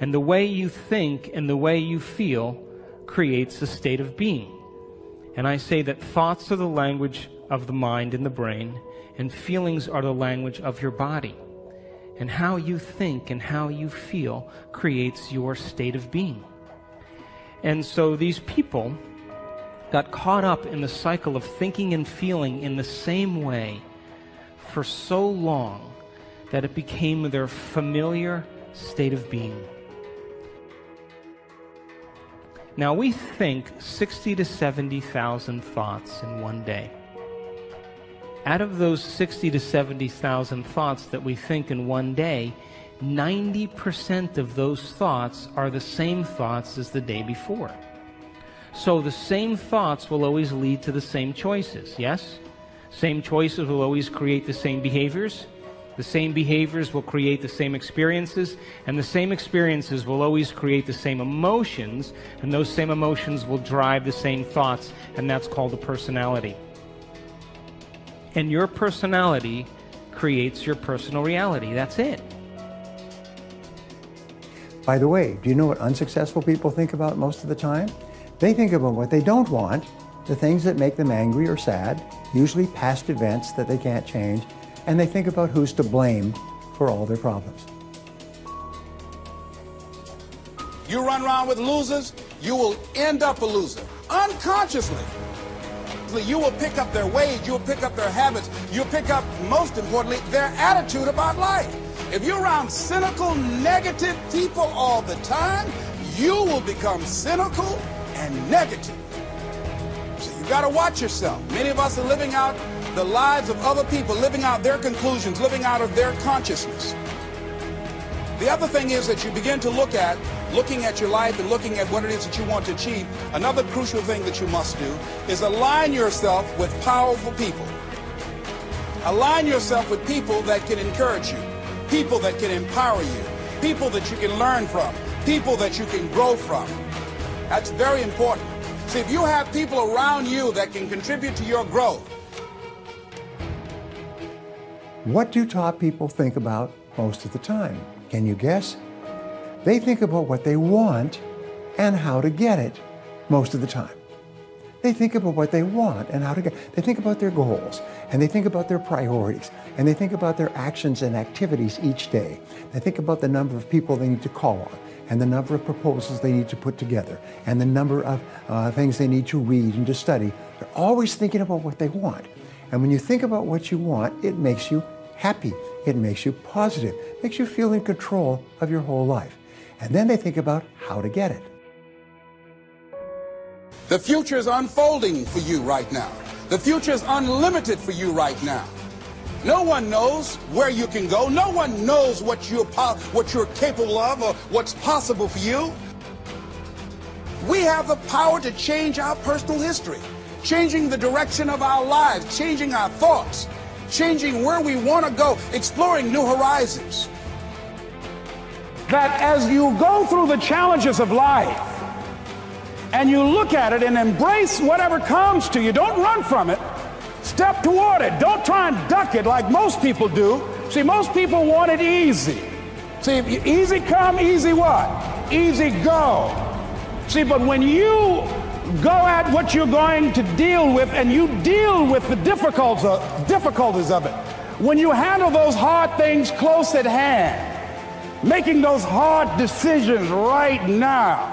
And the way you think and the way you feel creates a state of being. And I say that thoughts are the language of the mind and the brain, and feelings are the language of your body. And how you think and how you feel creates your state of being. And so these people got caught up in the cycle of thinking and feeling in the same way for so long that it became their familiar state of being. Now we think 60 to 70,000 thoughts in one day. Out of those 60 to 70,000 thoughts that we think in one day, 90% of those thoughts are the same thoughts as the day before. So the same thoughts will always lead to the same choices, yes? Same choices will always create the same behaviors. The same behaviors will create the same experiences, and the same experiences will always create the same emotions, and those same emotions will drive the same thoughts, and that's called a personality. And your personality creates your personal reality. That's it. By the way, do you know what unsuccessful people think about most of the time? They think about what they don't want, the things that make them angry or sad, usually past events that they can't change, and they think about who's to blame for all their problems. You run around with losers, you will end up a loser unconsciously. You will pick up their ways, you will pick up their habits, you'll pick up, most importantly, their attitude about life. If you're around cynical, negative people all the time, you will become cynical and negative. So you got to watch yourself. Many of us are living out the lives of other people, living out their conclusions, living out of their consciousness. The other thing is that you begin to look at, looking at your life and looking at what it is that you want to achieve, another crucial thing that you must do is align yourself with powerful people. Align yourself with people that can encourage you, people that can empower you, people that you can learn from, people that you can grow from. That's very important. See, if you have people around you that can contribute to your growth, What do top people think about most of the time? Can you guess? They think about what they want and how to get it most of the time. They think about what they want and how to get. They think about their goals and they think about their priorities and they think about their actions and activities each day. They think about the number of people they need to call on and the number of proposals they need to put together and the number of uh, things they need to read and to study. They're always thinking about what they want. And when you think about what you want, it makes you happy. It makes you positive, makes you feel in control of your whole life. And then they think about how to get it. The future is unfolding for you right now. The future is unlimited for you right now. No one knows where you can go. No one knows what you're, what you're capable of or what's possible for you. We have the power to change our personal history changing the direction of our lives, changing our thoughts, changing where we want to go, exploring new horizons. That as you go through the challenges of life and you look at it and embrace whatever comes to you, don't run from it. Step toward it. Don't try and duck it like most people do. See, most people want it easy. See, easy come, easy what? Easy go. See, but when you go at what you're going to deal with and you deal with the difficulties of it. When you handle those hard things close at hand, making those hard decisions right now,